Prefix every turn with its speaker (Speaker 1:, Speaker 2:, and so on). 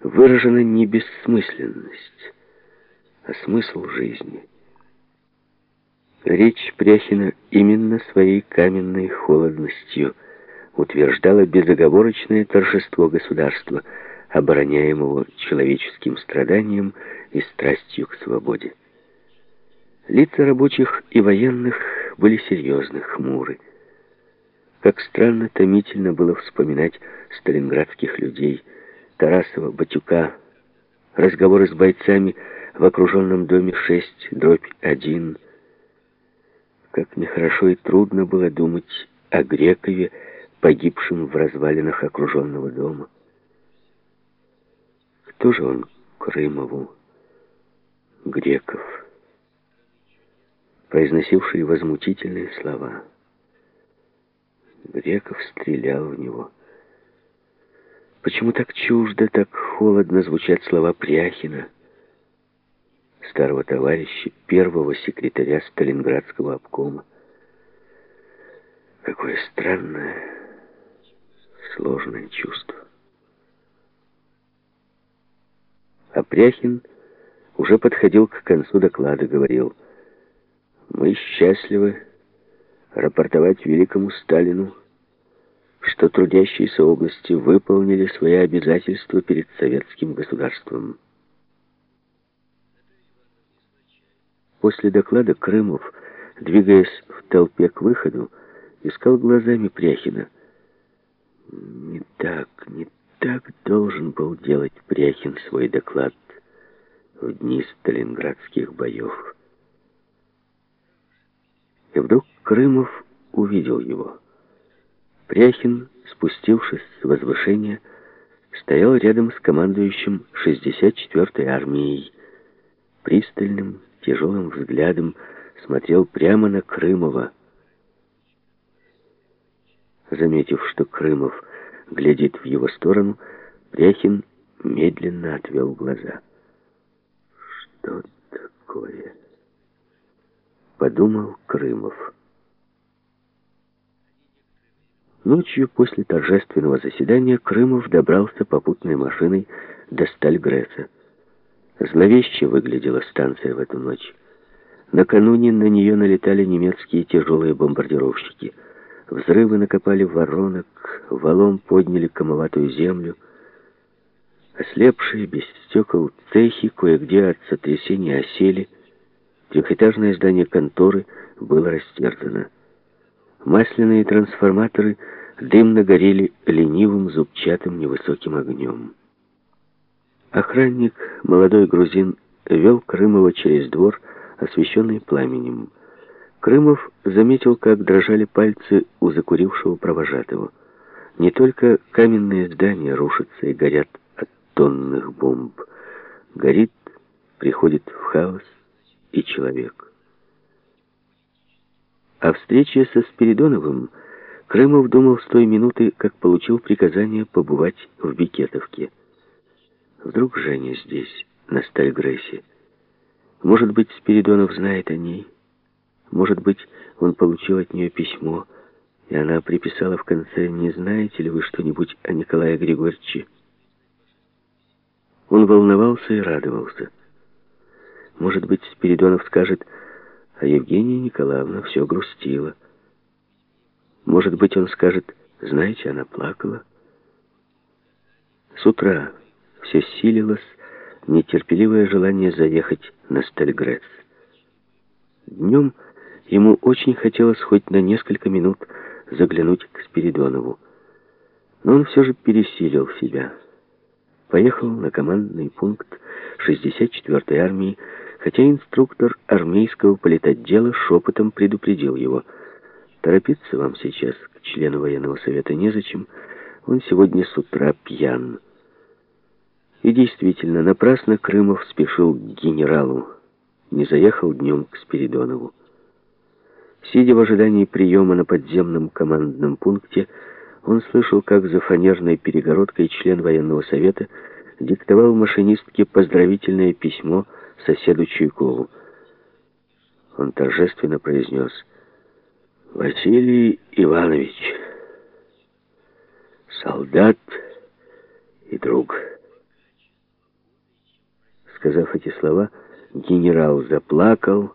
Speaker 1: выражена не бессмысленность, а смысл жизни. Речь Пряхина именно своей каменной холодностью утверждала безоговорочное торжество государства, обороняемого человеческим страданием и страстью к свободе. Лица рабочих и военных были серьезны, хмуры. Как странно, томительно было вспоминать сталинградских людей, Тарасова, Батюка, разговоры с бойцами в окруженном доме 6, дробь 1. Как нехорошо и трудно было думать о Грекове, погибшем в развалинах окруженного дома. Кто же он Крымову? Греков, произносивший возмутительные слова. Греков стрелял в него. Почему так чуждо, так холодно звучат слова Пряхина, старого товарища, первого секретаря Сталинградского обкома? Какое странное, сложное чувство. А Пряхин уже подходил к концу доклада, говорил, «Мы счастливы рапортовать великому Сталину, что трудящиеся области выполнили свои обязательства перед советским государством. После доклада Крымов, двигаясь в толпе к выходу, искал глазами Пряхина. Не так, не так должен был делать Пряхин свой доклад в дни сталинградских боев. И вдруг Крымов увидел его. Пряхин, спустившись с возвышения, стоял рядом с командующим 64-й армией. Пристальным, тяжелым взглядом смотрел прямо на Крымова. Заметив, что Крымов глядит в его сторону, Пряхин медленно отвел глаза. «Что такое?» подумал Крымов. Ночью после торжественного заседания Крымов добрался попутной машиной до Стальгресса. Зловеще выглядела станция в эту ночь. Накануне на нее налетали немецкие тяжелые бомбардировщики. Взрывы накопали воронок, валом подняли комоватую землю. Ослепшие, без стекол, цехи кое-где от сотрясения осели, Трехэтажное здание конторы было растерзано. Масляные трансформаторы дымно горели ленивым зубчатым невысоким огнем. Охранник, молодой грузин, вел Крымова через двор, освещенный пламенем. Крымов заметил, как дрожали пальцы у закурившего провожатого. Не только каменные здания рушатся и горят от тонных бомб. Горит, приходит в хаос, и человек. О встрече со Спиридоновым Крымов думал с той минуты, как получил приказание побывать в Бикетовке. Вдруг Женя здесь, на Стальгрессе. Может быть, Спиридонов знает о ней. Может быть, он получил от нее письмо, и она приписала в конце «Не знаете ли вы что-нибудь о Николае Григорьевиче?» Он волновался и радовался. Может быть, Спиридонов скажет, а Евгения Николаевна все грустила. Может быть, он скажет, знаете, она плакала. С утра все силилось нетерпеливое желание заехать на Стальгресс. Днем ему очень хотелось хоть на несколько минут заглянуть к Спиридонову. Но он все же пересилил себя. Поехал на командный пункт 64-й армии, хотя инструктор армейского политотдела шепотом предупредил его. Торопиться вам сейчас к члену военного совета незачем, он сегодня с утра пьян. И действительно, напрасно Крымов спешил к генералу, не заехал днем к Спиридонову. Сидя в ожидании приема на подземном командном пункте, он слышал, как за фанерной перегородкой член военного совета диктовал машинистке поздравительное письмо соседу Чуйкову. Он торжественно произнес «Василий Иванович, солдат и друг». Сказав эти слова, генерал заплакал,